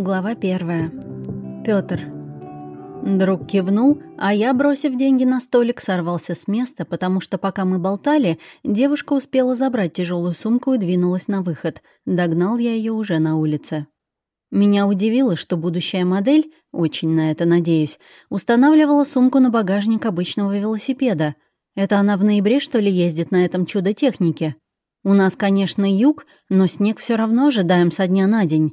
Глава первая. Пётр. Друг кивнул, а я, бросив деньги на столик, сорвался с места, потому что пока мы болтали, девушка успела забрать тяжелую сумку и двинулась на выход. Догнал я ее уже на улице. Меня удивило, что будущая модель, очень на это надеюсь, устанавливала сумку на багажник обычного велосипеда. Это она в ноябре, что ли, ездит на этом чудо-технике? У нас, конечно, юг, но снег все равно ожидаем со дня на день.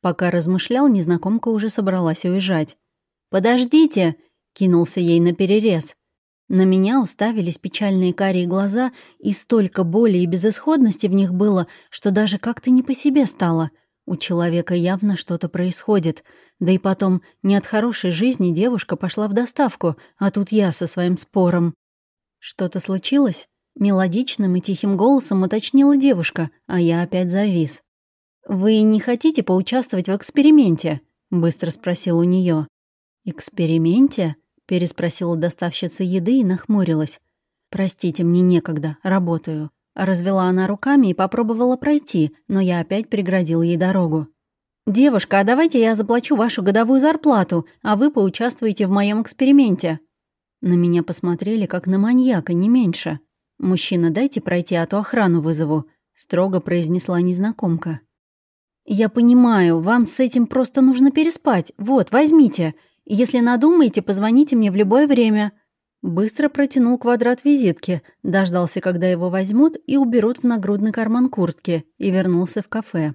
Пока размышлял, незнакомка уже собралась уезжать. «Подождите!» — кинулся ей на перерез. На меня уставились печальные карие глаза, и столько боли и безысходности в них было, что даже как-то не по себе стало. У человека явно что-то происходит. Да и потом, не от хорошей жизни девушка пошла в доставку, а тут я со своим спором. «Что-то случилось?» Мелодичным и тихим голосом уточнила девушка, а я опять завис. «Вы не хотите поучаствовать в эксперименте?» — быстро спросил у нее. «Эксперименте?» — переспросила доставщица еды и нахмурилась. «Простите, мне некогда, работаю». Развела она руками и попробовала пройти, но я опять преградил ей дорогу. «Девушка, а давайте я заплачу вашу годовую зарплату, а вы поучаствуете в моем эксперименте». На меня посмотрели как на маньяка, не меньше. «Мужчина, дайте пройти, а то охрану вызову», — строго произнесла незнакомка. «Я понимаю, вам с этим просто нужно переспать. Вот, возьмите. Если надумаете, позвоните мне в любое время». Быстро протянул квадрат визитки, дождался, когда его возьмут и уберут в нагрудный карман куртки, и вернулся в кафе.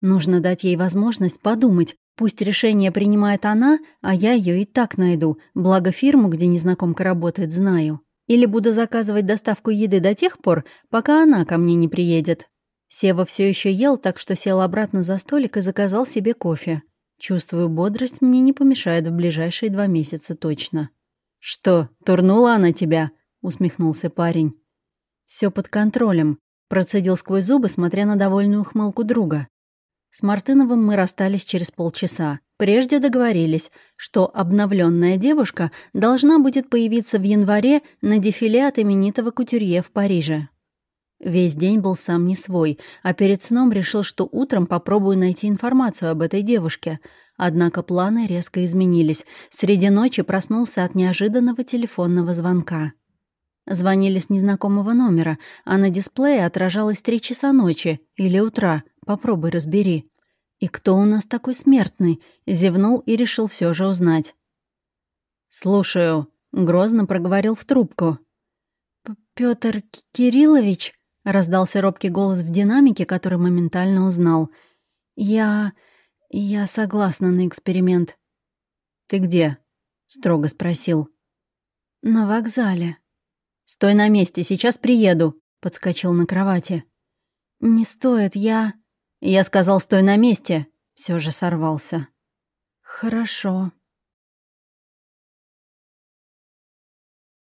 Нужно дать ей возможность подумать. Пусть решение принимает она, а я ее и так найду, благо фирму, где незнакомка работает, знаю. Или буду заказывать доставку еды до тех пор, пока она ко мне не приедет. Сева все еще ел, так что сел обратно за столик и заказал себе кофе. Чувствую, бодрость мне не помешает в ближайшие два месяца точно. «Что, турнула она тебя?» — усмехнулся парень. Все под контролем», — процедил сквозь зубы, смотря на довольную ухмылку друга. С Мартыновым мы расстались через полчаса. Прежде договорились, что обновленная девушка должна будет появиться в январе на дефиле от именитого кутюрье в Париже. Весь день был сам не свой, а перед сном решил, что утром попробую найти информацию об этой девушке. Однако планы резко изменились. Среди ночи проснулся от неожиданного телефонного звонка. Звонили с незнакомого номера, а на дисплее отражалось три часа ночи или утра. Попробуй разбери. «И кто у нас такой смертный?» — зевнул и решил все же узнать. «Слушаю», — грозно проговорил в трубку. «Пётр Кириллович?» — раздался робкий голос в динамике, который моментально узнал. «Я... я согласна на эксперимент». «Ты где?» — строго спросил. «На вокзале». «Стой на месте, сейчас приеду», — подскочил на кровати. «Не стоит, я...» Я сказал, стой на месте. Все же сорвался. Хорошо.